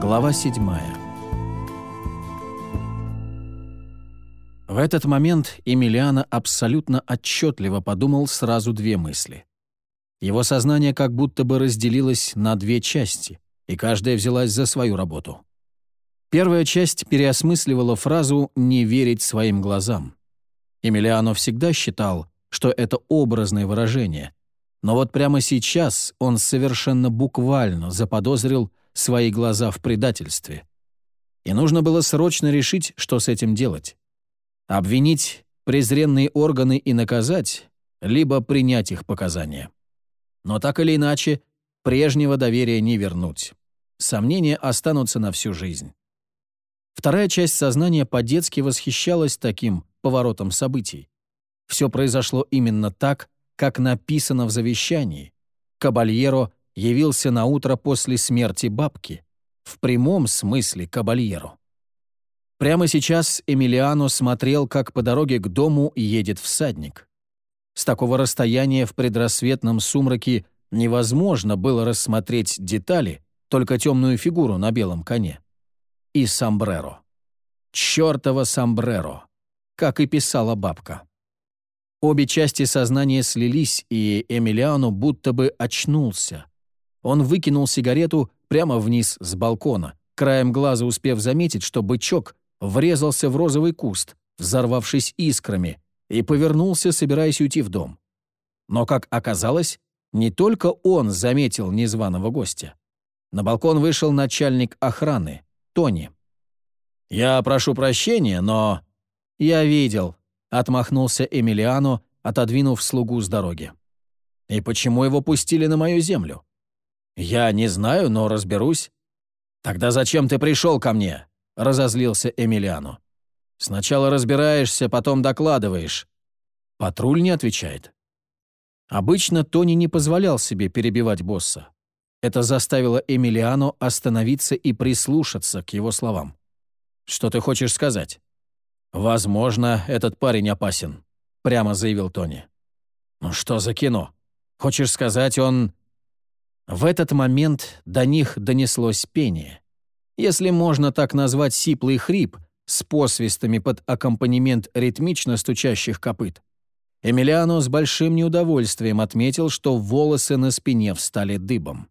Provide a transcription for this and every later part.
Глава 7 В этот момент Эмилиано абсолютно отчетливо подумал сразу две мысли. Его сознание как будто бы разделилось на две части, и каждая взялась за свою работу. Первая часть переосмысливала фразу «не верить своим глазам». Эмилиано всегда считал, что это образное выражение, но вот прямо сейчас он совершенно буквально заподозрил свои глаза в предательстве. И нужно было срочно решить, что с этим делать. Обвинить презренные органы и наказать, либо принять их показания. Но так или иначе, прежнего доверия не вернуть. Сомнения останутся на всю жизнь. Вторая часть сознания по-детски восхищалась таким поворотом событий. Все произошло именно так, как написано в завещании. Кабальеро явился на утро после смерти бабки. В прямом смысле кабальеро. Прямо сейчас Эмилиано смотрел, как по дороге к дому едет всадник. С такого расстояния в предрассветном сумраке невозможно было рассмотреть детали, только темную фигуру на белом коне. И сомбреро. Чёртово сомбреро, как и писала бабка. Обе части сознания слились, и Эмилиано будто бы очнулся. Он выкинул сигарету прямо вниз с балкона, краем глаза успев заметить, что бычок врезался в розовый куст, взорвавшись искрами, и повернулся, собираясь уйти в дом. Но, как оказалось, не только он заметил незваного гостя. На балкон вышел начальник охраны, Тони. «Я прошу прощения, но...» «Я видел», — отмахнулся Эмилиано, отодвинув слугу с дороги. «И почему его пустили на мою землю?» «Я не знаю, но разберусь». «Тогда зачем ты пришел ко мне?» — разозлился Эмилиано. Сначала разбираешься, потом докладываешь. Патруль не отвечает. Обычно Тони не позволял себе перебивать босса. Это заставило Эмилиано остановиться и прислушаться к его словам. «Что ты хочешь сказать?» «Возможно, этот парень опасен», — прямо заявил Тони. «Ну что за кино? Хочешь сказать, он...» В этот момент до них донеслось пение. Если можно так назвать сиплый хрип — с посвистами под аккомпанемент ритмично стучащих копыт. Эмилиано с большим неудовольствием отметил, что волосы на спине встали дыбом.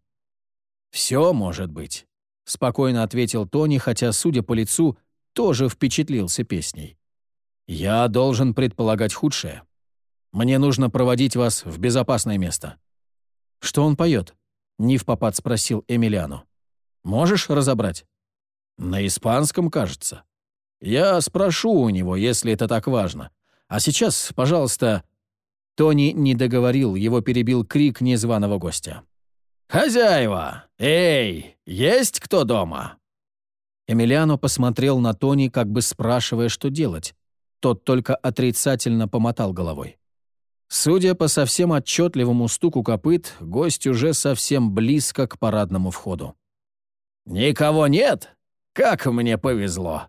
«Все может быть», — спокойно ответил Тони, хотя, судя по лицу, тоже впечатлился песней. «Я должен предполагать худшее. Мне нужно проводить вас в безопасное место». «Что он поет?» — Нив попад спросил Эмилиану. «Можешь разобрать?» «На испанском, кажется». Я спрошу у него, если это так важно. А сейчас, пожалуйста...» Тони не договорил, его перебил крик незваного гостя. «Хозяева! Эй, есть кто дома?» Эмилиано посмотрел на Тони, как бы спрашивая, что делать. Тот только отрицательно помотал головой. Судя по совсем отчетливому стуку копыт, гость уже совсем близко к парадному входу. «Никого нет? Как мне повезло!»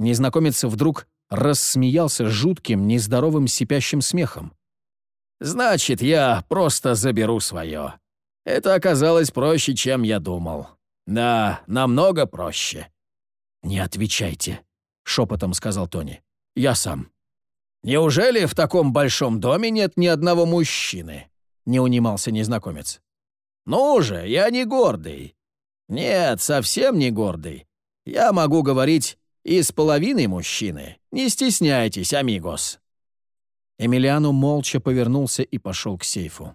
Незнакомец вдруг рассмеялся жутким, нездоровым сипящим смехом. «Значит, я просто заберу свое. Это оказалось проще, чем я думал. Да, намного проще». «Не отвечайте», — шепотом сказал Тони. «Я сам». «Неужели в таком большом доме нет ни одного мужчины?» — не унимался незнакомец. «Ну же, я не гордый». «Нет, совсем не гордый. Я могу говорить и с половиной мужчины. Не стесняйтесь, амигос». Эмилиану молча повернулся и пошел к сейфу.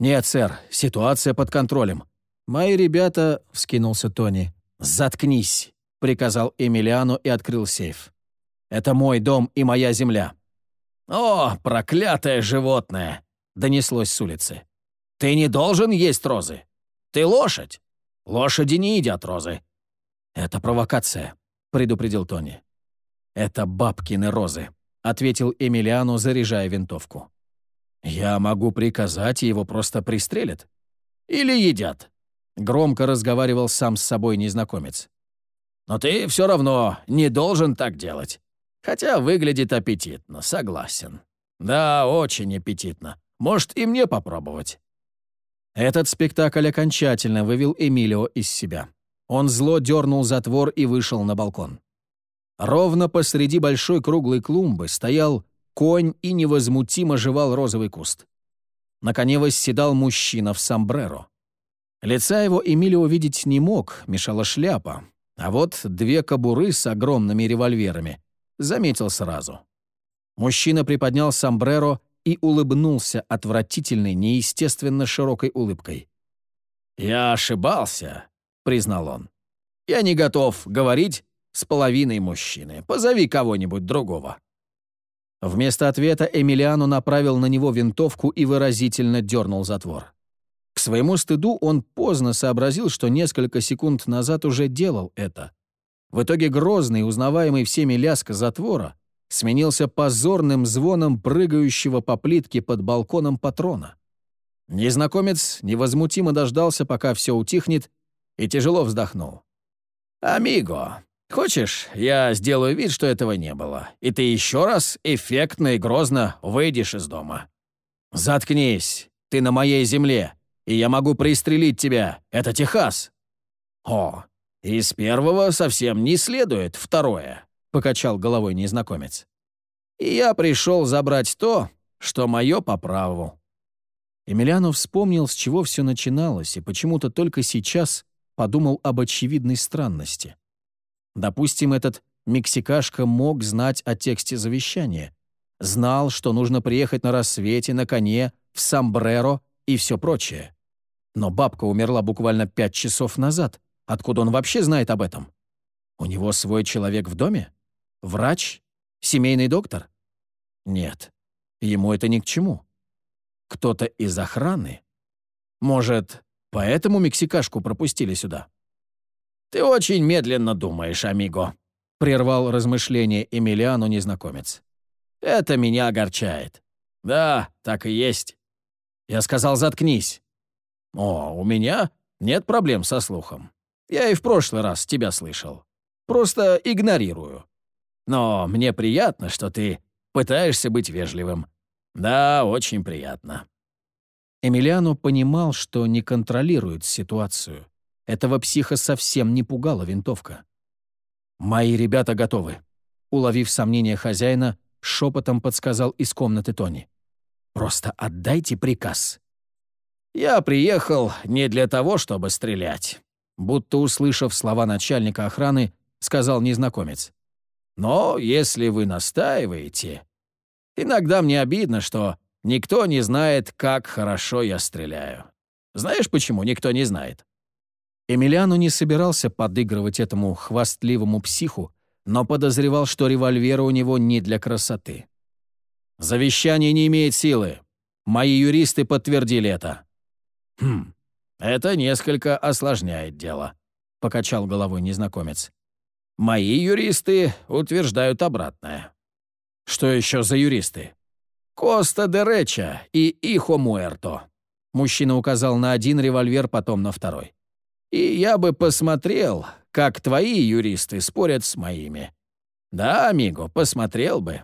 «Нет, сэр, ситуация под контролем. Мои ребята...» — вскинулся Тони. «Заткнись», — приказал Эмилиану и открыл сейф. «Это мой дом и моя земля». «О, проклятое животное!» — донеслось с улицы. «Ты не должен есть розы. Ты лошадь. Лошади не едят розы». «Это провокация предупредил Тони. «Это бабкины розы», — ответил Эмилиану, заряжая винтовку. «Я могу приказать, его просто пристрелят. Или едят», — громко разговаривал сам с собой незнакомец. «Но ты все равно не должен так делать. Хотя выглядит аппетитно, согласен. Да, очень аппетитно. Может, и мне попробовать». Этот спектакль окончательно вывел Эмилио из себя. Он зло дернул затвор и вышел на балкон. Ровно посреди большой круглой клумбы стоял конь и невозмутимо жевал розовый куст. На коне восседал мужчина в сомбреро. Лица его Эмилио видеть не мог, мешала шляпа, а вот две кобуры с огромными револьверами заметил сразу. Мужчина приподнял сомбреро и улыбнулся отвратительной, неестественно широкой улыбкой. «Я ошибался», — признал он. «Я не готов говорить с половиной мужчины. Позови кого-нибудь другого». Вместо ответа Эмилиану направил на него винтовку и выразительно дернул затвор. К своему стыду он поздно сообразил, что несколько секунд назад уже делал это. В итоге грозный, узнаваемый всеми лязг затвора сменился позорным звоном прыгающего по плитке под балконом патрона. Незнакомец невозмутимо дождался, пока все утихнет, и тяжело вздохнул. «Амиго, хочешь, я сделаю вид, что этого не было, и ты еще раз эффектно и грозно выйдешь из дома? Заткнись, ты на моей земле, и я могу пристрелить тебя. Это Техас». «О, из первого совсем не следует второе», — покачал головой незнакомец. «И я пришел забрать то, что мое по праву». Эмилиано вспомнил, с чего все начиналось, и почему-то только сейчас подумал об очевидной странности. Допустим, этот мексикашка мог знать о тексте завещания, знал, что нужно приехать на рассвете на коне, в сомбреро и все прочее. Но бабка умерла буквально пять часов назад. Откуда он вообще знает об этом? У него свой человек в доме? Врач? Семейный доктор? Нет, ему это ни к чему. Кто-то из охраны? Может, поэтому мексикашку пропустили сюда? «Ты очень медленно думаешь, амиго», — прервал размышление Эмилиану незнакомец. «Это меня огорчает. Да, так и есть. Я сказал, заткнись. О, у меня нет проблем со слухом. Я и в прошлый раз тебя слышал. Просто игнорирую. Но мне приятно, что ты пытаешься быть вежливым. Да, очень приятно». Эмилиано понимал, что не контролирует ситуацию. Этого психа совсем не пугала винтовка. «Мои ребята готовы», — уловив сомнение хозяина, шепотом подсказал из комнаты Тони. «Просто отдайте приказ». «Я приехал не для того, чтобы стрелять», будто услышав слова начальника охраны, сказал незнакомец. «Но если вы настаиваете...» Иногда мне обидно, что никто не знает, как хорошо я стреляю. Знаешь, почему никто не знает?» Эмилиану не собирался подыгрывать этому хвастливому психу, но подозревал, что револьвер у него не для красоты. «Завещание не имеет силы. Мои юристы подтвердили это». «Хм, это несколько осложняет дело», — покачал головой незнакомец. «Мои юристы утверждают обратное». «Что еще за юристы?» «Коста де Реча и Ихо Муэрто». Мужчина указал на один револьвер, потом на второй. «И я бы посмотрел, как твои юристы спорят с моими. Да, амиго, посмотрел бы».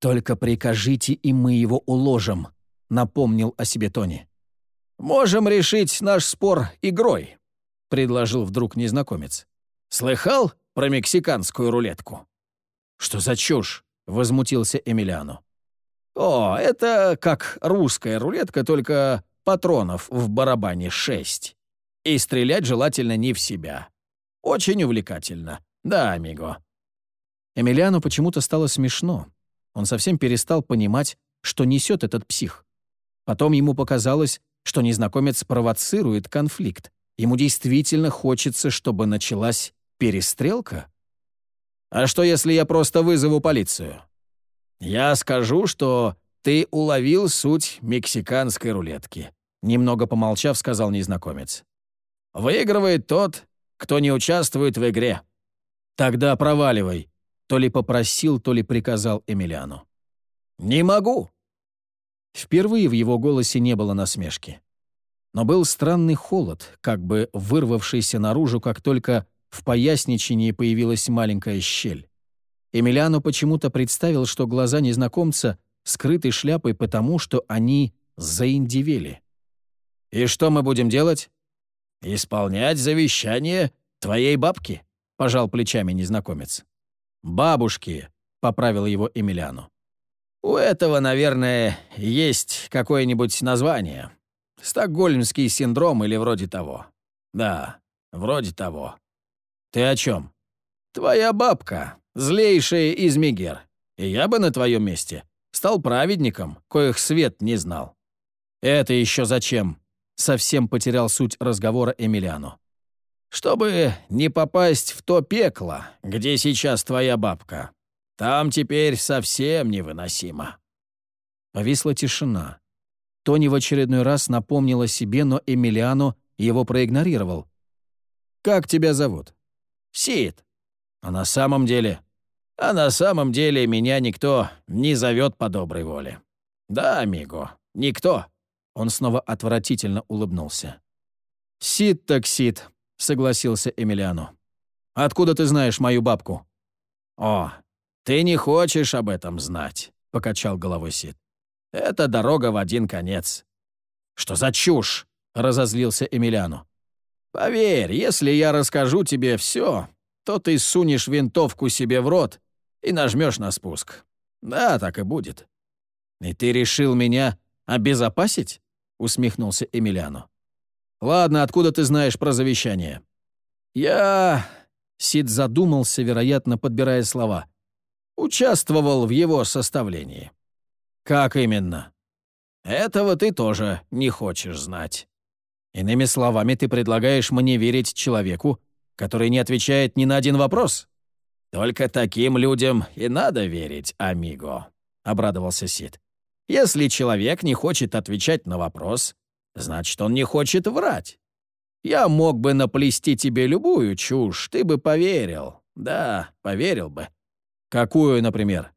«Только прикажите, и мы его уложим», — напомнил о себе Тони. «Можем решить наш спор игрой», — предложил вдруг незнакомец. «Слыхал про мексиканскую рулетку?» «Что за чушь?» — возмутился Эмилиано. «О, это как русская рулетка, только патронов в барабане шесть. И стрелять желательно не в себя. Очень увлекательно. Да, амиго». Эмилиану почему-то стало смешно. Он совсем перестал понимать, что несет этот псих. Потом ему показалось, что незнакомец провоцирует конфликт. Ему действительно хочется, чтобы началась перестрелка? А что, если я просто вызову полицию? Я скажу, что ты уловил суть мексиканской рулетки. Немного помолчав, сказал незнакомец. Выигрывает тот, кто не участвует в игре. Тогда проваливай. То ли попросил, то ли приказал Эмилиану. «Не могу!» Впервые в его голосе не было насмешки. Но был странный холод, как бы вырвавшийся наружу, как только в поясничении появилась маленькая щель. Эмилиану почему-то представил, что глаза незнакомца скрыты шляпой потому, что они заиндивели. «И что мы будем делать?» «Исполнять завещание «Твоей бабки?» — пожал плечами незнакомец. «Бабушки», — поправил его Эмилиану. «У этого, наверное, есть какое-нибудь название. Стокгольмский синдром или вроде того. Да, вроде того. Ты о чем? Твоя бабка, злейшая из Мегер. И я бы на твоем месте стал праведником, коих свет не знал. Это еще зачем? Совсем потерял суть разговора Эмилиану. Чтобы не попасть в то пекло, где сейчас твоя бабка. Там теперь совсем невыносимо». Повисла тишина. Тони в очередной раз напомнил о себе, но Эмилиано его проигнорировал. «Как тебя зовут?» «Сид». «А на самом деле?» «А на самом деле меня никто не зовет по доброй воле». «Да, амиго, никто». Он снова отвратительно улыбнулся. «Сид так сид», — согласился Эмилиано. «Откуда ты знаешь мою бабку?» «О, ты не хочешь об этом знать», — покачал головой Сид. «Это дорога в один конец». «Что за чушь?» — разозлился Эмилиано. «Поверь, если я расскажу тебе все, то ты сунешь винтовку себе в рот и нажмешь на спуск. Да, так и будет». «И ты решил меня обезопасить?» — усмехнулся Эмилиано. «Ладно, откуда ты знаешь про завещание?» «Я...» — Сид задумался, вероятно, подбирая слова. «Участвовал в его составлении». «Как именно?» «Этого ты тоже не хочешь знать». «Иными словами, ты предлагаешь мне верить человеку, который не отвечает ни на один вопрос?» «Только таким людям и надо верить, амиго», — обрадовался Сид. «Если человек не хочет отвечать на вопрос, значит, он не хочет врать. Я мог бы наплести тебе любую чушь, ты бы поверил. Да, поверил бы. Какую, например?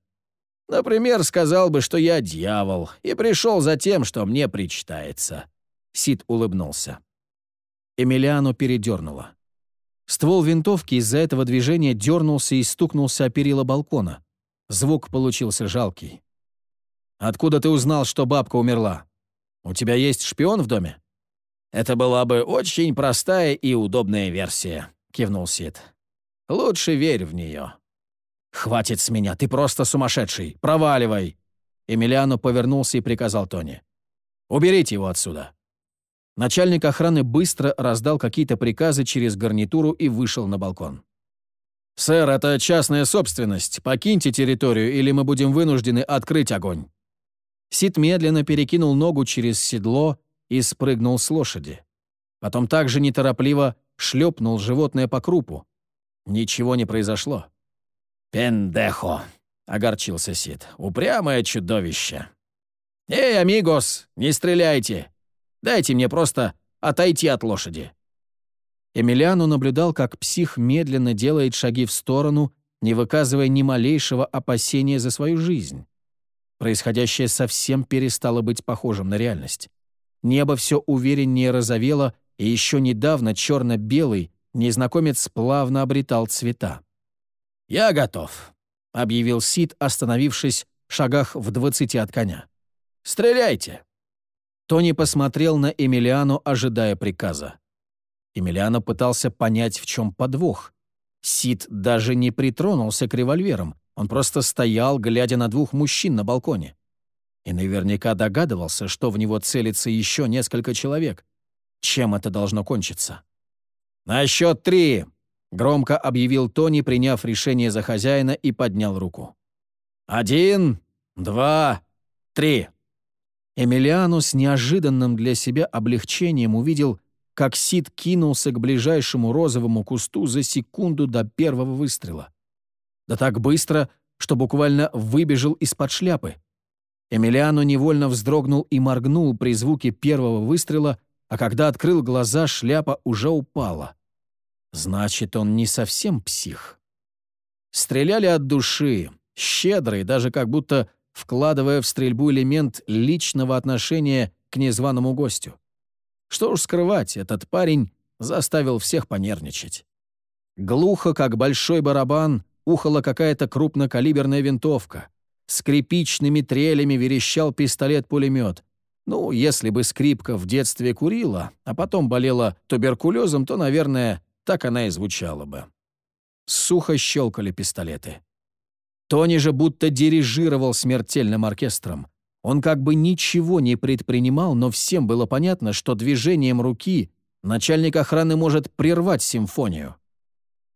Например, сказал бы, что я дьявол, и пришел за тем, что мне причитается». Сид улыбнулся. Эмилиану передернуло. Ствол винтовки из-за этого движения дернулся и стукнулся о перила балкона. Звук получился жалкий. «Откуда ты узнал, что бабка умерла?» У тебя есть шпион в доме?» «Это была бы очень простая и удобная версия», — кивнул Сид. «Лучше верь в нее». «Хватит с меня, ты просто сумасшедший! Проваливай!» Эмилиано повернулся и приказал Тони. «Уберите его отсюда!» Начальник охраны быстро раздал какие-то приказы через гарнитуру и вышел на балкон. «Сэр, это частная собственность. Покиньте территорию, или мы будем вынуждены открыть огонь». Сид медленно перекинул ногу через седло и спрыгнул с лошади. Потом также неторопливо шлепнул животное по крупу. Ничего не произошло. «Пендехо!» — огорчился Сид. «Упрямое чудовище!» «Эй, амигос, не стреляйте! Дайте мне просто отойти от лошади!» Эмилиану наблюдал, как псих медленно делает шаги в сторону, не выказывая ни малейшего опасения за свою жизнь. Происходящее совсем перестало быть похожим на реальность. Небо все увереннее розовело, и еще недавно черно-белый незнакомец плавно обретал цвета. «Я готов», — объявил Сид, остановившись в шагах в двадцати от коня. «Стреляйте!» Тони посмотрел на Эмилиану, ожидая приказа. Эмилиано пытался понять, в чем подвох. Сид даже не притронулся к револьверам, он просто стоял, глядя на двух мужчин на балконе. И наверняка догадывался, что в него целится еще несколько человек. Чем это должно кончиться? «На счет три!» — громко объявил Тони, приняв решение за хозяина и поднял руку. «Один, два, три!» Эмилиану с неожиданным для себя облегчением увидел, как Сид кинулся к ближайшему розовому кусту за секунду до первого выстрела. Да так быстро, что буквально выбежал из-под шляпы. Эмилиано невольно вздрогнул и моргнул при звуке первого выстрела, а когда открыл глаза, шляпа уже упала. Значит, он не совсем псих. Стреляли от души, щедрый, даже как будто вкладывая в стрельбу элемент личного отношения к незваному гостю. Что уж скрывать, этот парень заставил всех понервничать. Глухо, как большой барабан, ухала какая-то крупнокалиберная винтовка. Скрипичными трелями верещал пистолет-пулемет. Ну, если бы скрипка в детстве курила, а потом болела туберкулезом, то, наверное, так она и звучала бы. Сухо щелкали пистолеты. Тони же будто дирижировал смертельным оркестром. Он как бы ничего не предпринимал, но всем было понятно, что движением руки начальник охраны может прервать симфонию.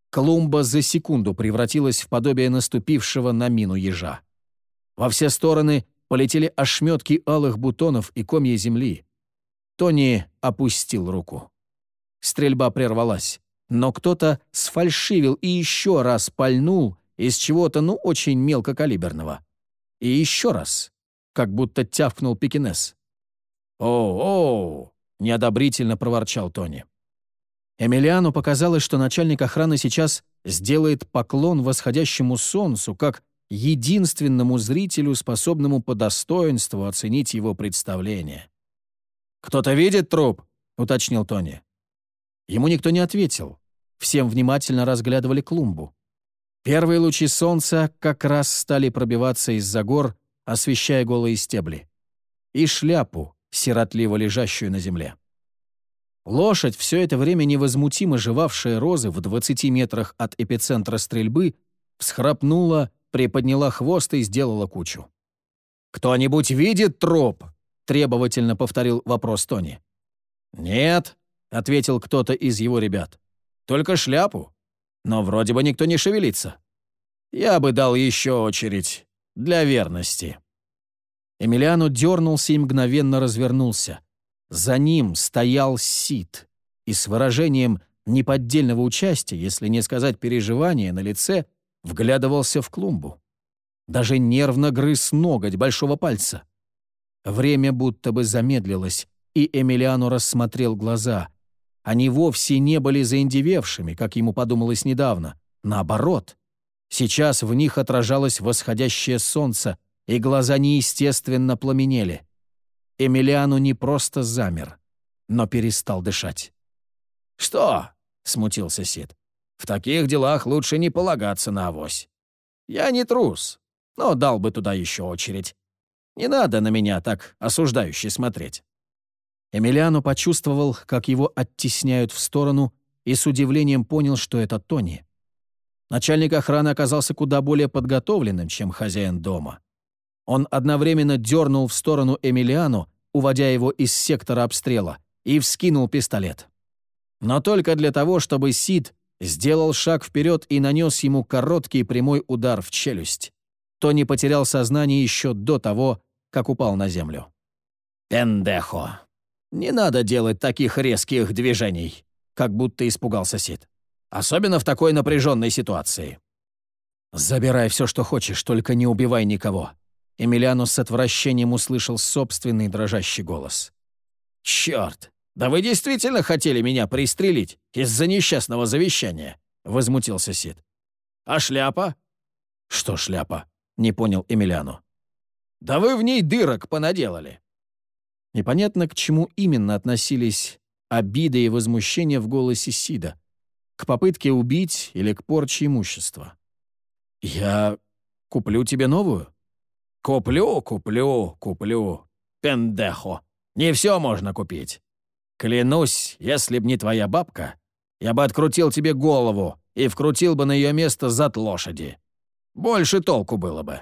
Клумба за секунду превратилась в подобие наступившего на мину ежа. Во все стороны полетели ошметки алых бутонов и комья земли. Тони опустил руку. Стрельба прервалась, но кто-то сфальшивил и еще раз пальнул из чего-то, ну, очень мелкокалиберного. И еще раз, как будто тявкнул пекинес. «Оу-оу!» — неодобрительно проворчал Тони. Эмилиану показалось, что начальник охраны сейчас сделает поклон восходящему солнцу, как единственному зрителю, способному по достоинству оценить его представление. «Кто-то видит труп?» — уточнил Тони. Ему никто не ответил. Всем внимательно разглядывали клумбу. Первые лучи солнца как раз стали пробиваться из-за гор, освещая голые стебли. И шляпу, сиротливо лежащую на земле. Лошадь, все это время невозмутимо жевавшая розы в 20 метрах от эпицентра стрельбы, всхрапнула, приподняла хвост и сделала кучу. «Кто-нибудь видит труп?» — требовательно повторил вопрос Тони. «Нет», — ответил кто-то из его ребят. «Только шляпу. Но вроде бы никто не шевелится. Я бы дал еще очередь. Для верности». Эмилиану дернулся и мгновенно развернулся. За ним стоял Сид, и с выражением неподдельного участия, если не сказать переживания, на лице вглядывался в клумбу. Даже нервно грыз ноготь большого пальца. Время будто бы замедлилось, и Эмилиану рассмотрел глаза. Они вовсе не были заиндевевшими, как ему подумалось недавно. Наоборот. Сейчас в них отражалось восходящее солнце, и глаза неестественно пламенели. Эмилиану не просто замер, но перестал дышать. «Что?» — смутился Сид. «В таких делах лучше не полагаться на авось. Я не трус, но дал бы туда еще очередь. Не надо на меня так осуждающе смотреть». Эмилиану почувствовал, как его оттесняют в сторону, и с удивлением понял, что это Тони. Начальник охраны оказался куда более подготовленным, чем хозяин дома. Он одновременно дернул в сторону Эмилиану, уводя его из сектора обстрела, и вскинул пистолет. Но только для того, чтобы Сид сделал шаг вперед и нанес ему короткий прямой удар в челюсть. Тони потерял сознание еще до того, как упал на землю. «Пендехо! Не надо делать таких резких движений!» как будто испугался Сид. «Особенно в такой напряженной ситуации». «Забирай все, что хочешь, только не убивай никого», Эмилиану с отвращением услышал собственный дрожащий голос. «Черт! Да вы действительно хотели меня пристрелить из-за несчастного завещания?» — возмутился Сид. «А шляпа?» «Что шляпа?» — не понял Эмилиану. «Да вы в ней дырок понаделали». Непонятно, к чему именно относились обида и возмущение в голосе Сида. К попытке убить или к порче имущества. «Я куплю тебе новую?» Куплю, куплю, куплю. Пендехо. Не все можно купить. Клянусь, если б не твоя бабка, я бы открутил тебе голову и вкрутил бы на ее место зад лошади. Больше толку было бы.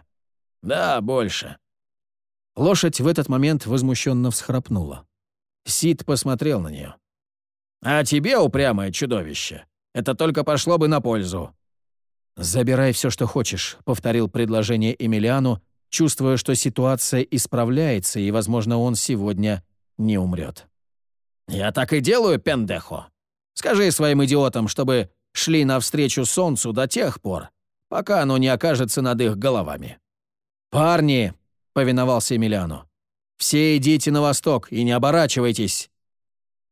Да, больше. Лошадь в этот момент возмущенно всхрапнула. Сид посмотрел на нее. «А тебе, упрямое чудовище, это только пошло бы на пользу». «Забирай все, что хочешь», — повторил предложение Эмилиану, чувствуя, что ситуация исправляется, и, возможно, он сегодня не умрет. «Я так и делаю, пендехо. Скажи своим идиотам, чтобы шли навстречу солнцу до тех пор, пока оно не окажется над их головами». «Парни!» — повиновался Эмилиану. «Все идите на восток и не оборачивайтесь!»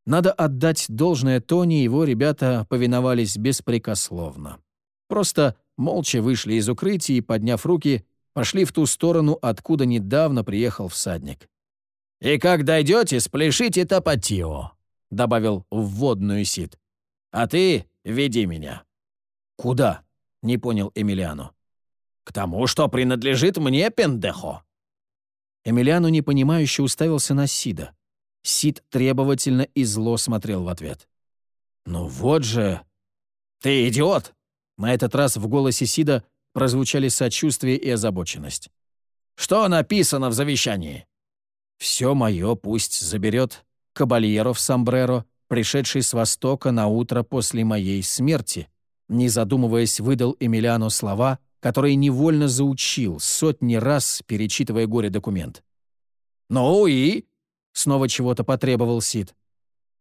Надо отдать должное Тони, его ребята повиновались беспрекословно. Просто молча вышли из укрытия и, подняв руки, пошли в ту сторону, откуда недавно приехал всадник. «И как дойдете, спляшите тапатио», — добавил вводную Сид. «А ты веди меня». «Куда?» — не понял Эмилиану. «К тому, что принадлежит мне, пендехо». Эмилиану непонимающе уставился на Сида. Сид требовательно и зло смотрел в ответ. «Ну вот же», Ты идиот!» На этот раз в голосе Сида прозвучали сочувствие и озабоченность. «Что написано в завещании?» «Все мое пусть заберет кабальеро в сомбреро, пришедший с востока на утро после моей смерти», не задумываясь, выдал Эмилиану слова, которые невольно заучил, сотни раз перечитывая горе-документ. «Ну и?» — снова чего-то потребовал Сид.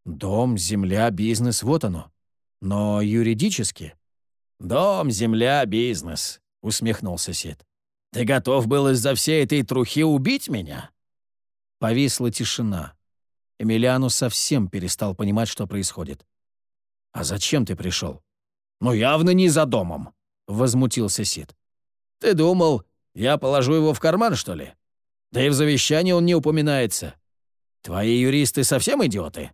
«Дом, земля, бизнес — вот оно. Но юридически...» «Дом, земля, бизнес», — усмехнулся Сид. «Ты готов был из-за всей этой трухи убить меня?» Повисла тишина. Эмилиану совсем перестал понимать, что происходит. «А зачем ты пришел?» «Ну, явно не за домом», — возмутился Сид. «Ты думал, я положу его в карман, что ли? Да и в завещании он не упоминается. Твои юристы совсем идиоты?»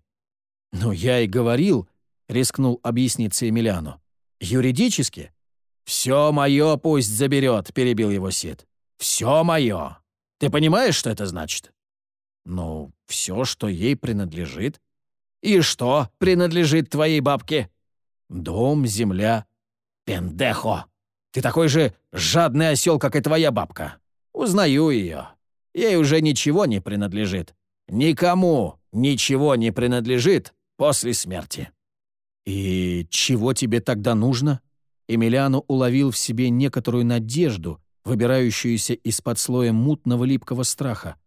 «Ну, я и говорил», — рискнул объясниться Эмилиану. «Юридически?» «Все мое пусть заберет», — перебил его Сид. «Все мое. Ты понимаешь, что это значит?» «Ну, все, что ей принадлежит». «И что принадлежит твоей бабке?» «Дом, земля». «Пендехо! Ты такой же жадный осел, как и твоя бабка. Узнаю ее. Ей уже ничего не принадлежит. Никому ничего не принадлежит после смерти». «И чего тебе тогда нужно?» Эмилиану уловил в себе некоторую надежду, выбирающуюся из-под слоя мутного липкого страха.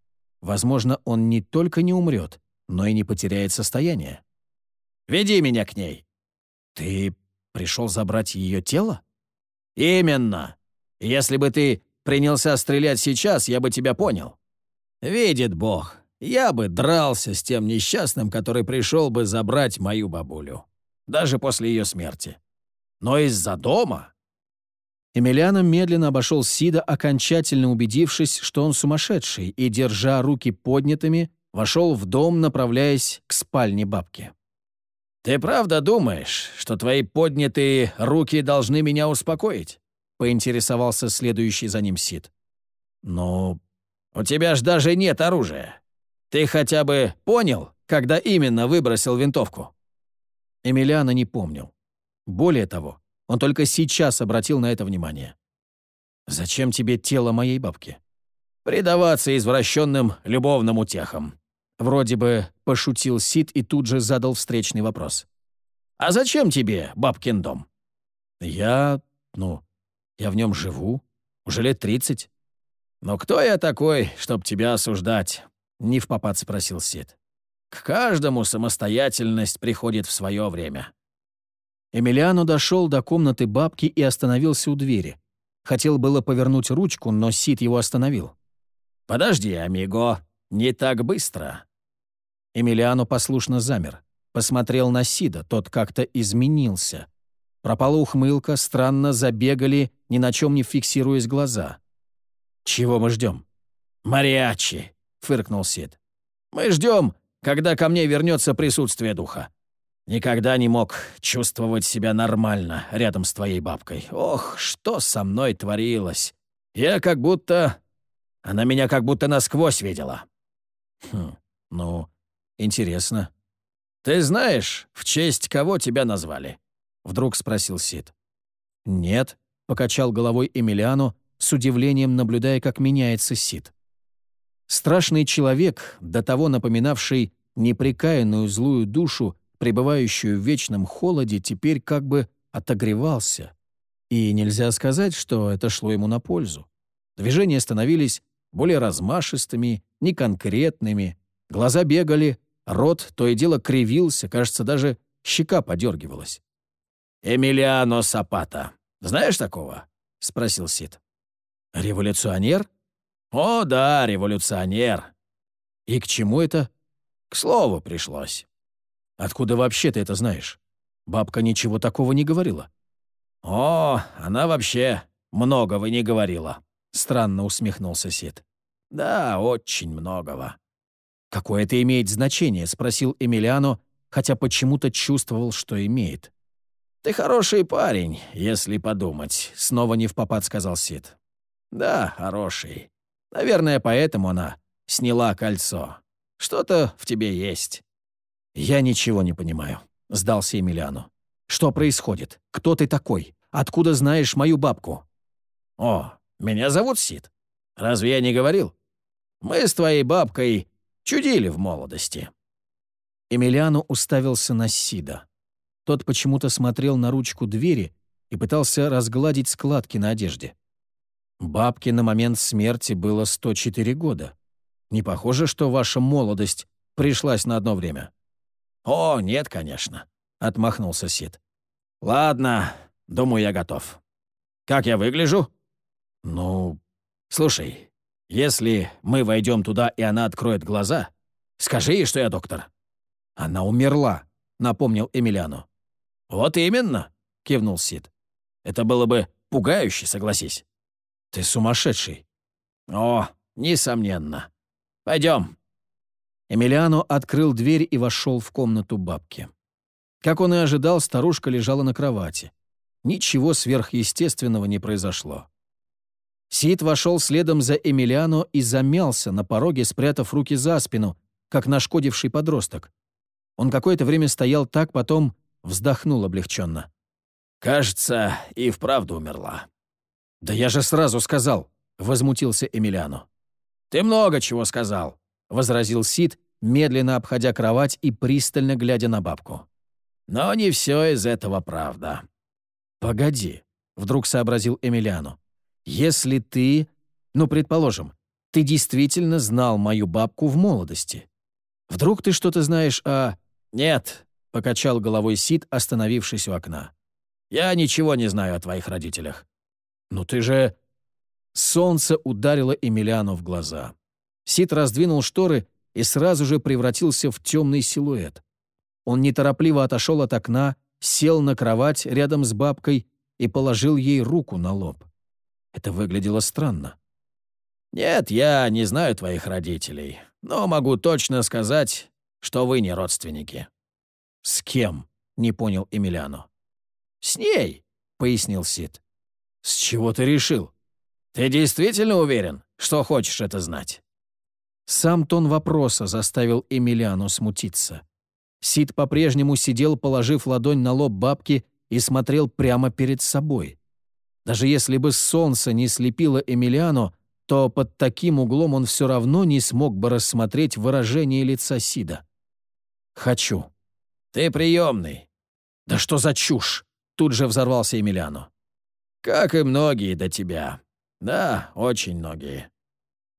Возможно, он не только не умрет, но и не потеряет состояние. «Веди меня к ней!» «Ты пришел забрать ее тело?» «Именно! Если бы ты принялся стрелять сейчас, я бы тебя понял. Видит Бог, я бы дрался с тем несчастным, который пришел бы забрать мою бабулю. Даже после ее смерти. Но из-за дома...» Эмилиано медленно обошел Сида, окончательно убедившись, что он сумасшедший, и, держа руки поднятыми, вошел в дом, направляясь к спальне бабки. «Ты правда думаешь, что твои поднятые руки должны меня успокоить?» — поинтересовался следующий за ним Сид. «Ну, у тебя ж даже нет оружия. Ты хотя бы понял, когда именно выбросил винтовку?» Эмилиано не помнил. Более того, он только сейчас обратил на это внимание. «Зачем тебе тело моей бабки?» «Предаваться извращенным любовным утехам», Вроде бы пошутил Сид и тут же задал встречный вопрос. «А зачем тебе бабкин дом?» «Я... ну, я в нем живу. Уже лет тридцать». «Но кто я такой, чтоб тебя осуждать?» — не в попад спросил Сид. «К каждому самостоятельность приходит в свое время». Эмилиано дошел до комнаты бабки и остановился у двери. Хотел было повернуть ручку, но Сид его остановил. «Подожди, амиго, не так быстро». Эмилиано послушно замер. Посмотрел на Сида, тот как-то изменился. Пропала ухмылка, странно забегали, ни на чем не фиксируясь глаза. «Чего мы ждем?» «Мариачи», — фыркнул Сид. «Мы ждем, когда ко мне вернется присутствие духа. Никогда не мог чувствовать себя нормально рядом с твоей бабкой. Ох, что со мной творилось. Я как будто... Она меня как будто насквозь видела». «Хм, ну, интересно». «Ты знаешь, в честь кого тебя назвали?» — вдруг спросил Сид. «Нет», — покачал головой Эмилиану, с удивлением наблюдая, как меняется Сид. Страшный человек, до того напоминавший непрекаянную злую душу, пребывающую в вечном холоде, теперь как бы отогревался. И нельзя сказать, что это шло ему на пользу. Движения становились более размашистыми, неконкретными, глаза бегали, рот то и дело кривился, кажется, даже щека подергивалась. «Эмилиано Сапата. Знаешь такого?» — спросил Сид. «Революционер?» «О, да, революционер». «И к чему это?» «К слову пришлось». «Откуда вообще ты это знаешь? Бабка ничего такого не говорила». «О, она вообще многого не говорила», — странно усмехнулся Сид. «Да, очень многого». «Какое это имеет значение?» — спросил Эмилиано, хотя почему-то чувствовал, что имеет. «Ты хороший парень, если подумать», — снова не в попад сказал Сид. «Да, хороший. Наверное, поэтому она сняла кольцо. Что-то в тебе есть». «Я ничего не понимаю», — сдался Эмилиану. Что происходит? Кто ты такой? Откуда знаешь мою бабку?» «О, меня зовут Сид. Разве я не говорил? Мы с твоей бабкой чудили в молодости». Эмилиано уставился на Сида. Тот почему-то смотрел на ручку двери и пытался разгладить складки на одежде. Бабке на момент смерти было 104 года. Не похоже, что ваша молодость пришлась на одно время. «О, нет, конечно», — отмахнулся Сид. «Ладно, думаю, я готов. Как я выгляжу?» «Ну, слушай, если мы войдем туда, и она откроет глаза, скажи ей, что я доктор». «Она умерла», — напомнил Эмилиану. «Вот именно», — кивнул Сид. «Это было бы пугающе, согласись». «Ты сумасшедший». «О, несомненно. Пойдем». Эмилиано открыл дверь и вошел в комнату бабки. Как он и ожидал, старушка лежала на кровати. Ничего сверхъестественного не произошло. Сид вошел следом за Эмилиано и замялся на пороге, спрятав руки за спину, как нашкодивший подросток. Он какое-то время стоял так, потом вздохнул облегченно. «Кажется, и вправду умерла». «Да я же сразу сказал», — возмутился Эмилиано. «Ты много чего сказал», — возразил Сид, медленно обходя кровать и пристально глядя на бабку. «Но не все из этого правда». «Погоди», — вдруг сообразил Эмилиано. «Если ты, ну, предположим, ты действительно знал мою бабку в молодости. Вдруг ты что-то знаешь о...» «Нет», — покачал головой Сид, остановившись у окна. «Я ничего не знаю о твоих родителях». «Ну ты же...» Солнце ударило Эмилиану в глаза. Сид раздвинул шторы и сразу же превратился в темный силуэт. Он неторопливо отошел от окна, сел на кровать рядом с бабкой и положил ей руку на лоб. Это выглядело странно. «Нет, я не знаю твоих родителей, но могу точно сказать, что вы не родственники». «С кем?» — не понял Эмилиано. «С ней», — пояснил Сид. «С чего ты решил?» «Ты действительно уверен, что хочешь это знать?» Сам тон вопроса заставил Эмилиану смутиться. Сид по-прежнему сидел, положив ладонь на лоб бабки и смотрел прямо перед собой. Даже если бы солнце не слепило Эмилиану, то под таким углом он все равно не смог бы рассмотреть выражение лица Сида. «Хочу». «Ты приемный». «Да что за чушь?» Тут же взорвался Эмилиану. «Как и многие до тебя. Да, очень многие».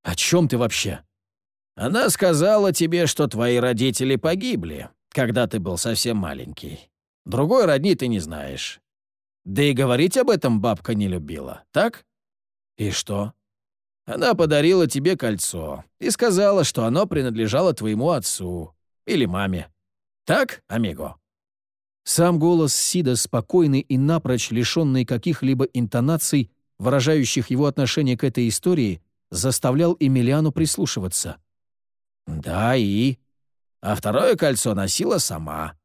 «О чем ты вообще?» Она сказала тебе, что твои родители погибли, когда ты был совсем маленький. Другой родни ты не знаешь. Да и говорить об этом бабка не любила, так? И что? Она подарила тебе кольцо и сказала, что оно принадлежало твоему отцу или маме. Так, амиго?» Сам голос Сида, спокойный и напрочь лишенный каких-либо интонаций, выражающих его отношение к этой истории, заставлял Эмилиану прислушиваться. «Да, и...» «А второе кольцо носила сама».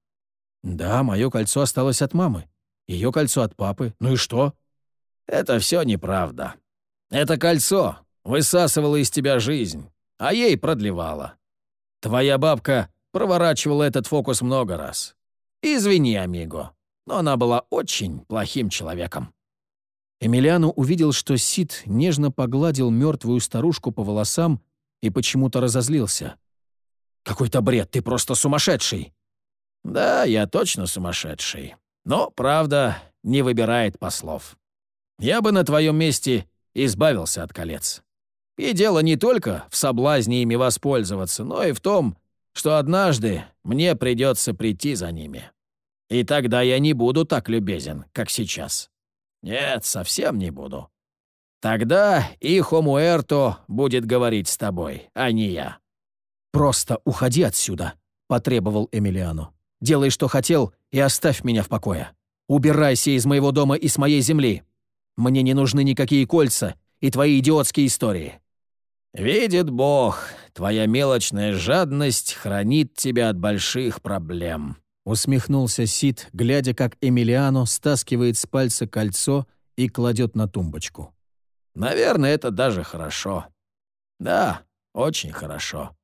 «Да, мое кольцо осталось от мамы. Ее кольцо от папы. Ну и что?» «Это все неправда. Это кольцо высасывало из тебя жизнь, а ей продлевало. Твоя бабка проворачивала этот фокус много раз. Извини, амиго, но она была очень плохим человеком». Эмилиану увидел, что Сид нежно погладил мертвую старушку по волосам и почему-то разозлился. «Какой-то бред, ты просто сумасшедший!» «Да, я точно сумасшедший. Но, правда, не выбирает послов. Я бы на твоем месте избавился от колец. И дело не только в соблазне ими воспользоваться, но и в том, что однажды мне придется прийти за ними. И тогда я не буду так любезен, как сейчас. Нет, совсем не буду. Тогда и Хомуэрто будет говорить с тобой, а не я». «Просто уходи отсюда», — потребовал Эмилиану. «Делай, что хотел, и оставь меня в покое. Убирайся из моего дома и с моей земли. Мне не нужны никакие кольца и твои идиотские истории». «Видит Бог, твоя мелочная жадность хранит тебя от больших проблем», — усмехнулся Сид, глядя, как Эмилиано стаскивает с пальца кольцо и кладет на тумбочку. Наверное, это даже хорошо. Да, очень хорошо.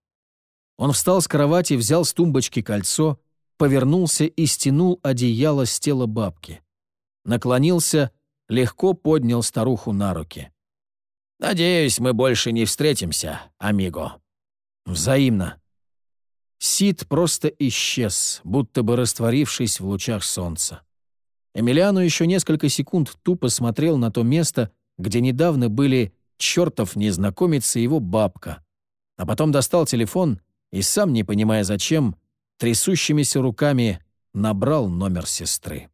Он встал с кровати, взял с тумбочки кольцо, повернулся и стянул одеяло с тела бабки. Наклонился, легко поднял старуху на руки. «Надеюсь, мы больше не встретимся, амиго». «Взаимно». Сид просто исчез, будто бы растворившись в лучах солнца. Эмилиану еще несколько секунд тупо смотрел на то место, где недавно были чертов незнакомец и его бабка, а потом достал телефон и, сам не понимая зачем, трясущимися руками набрал номер сестры.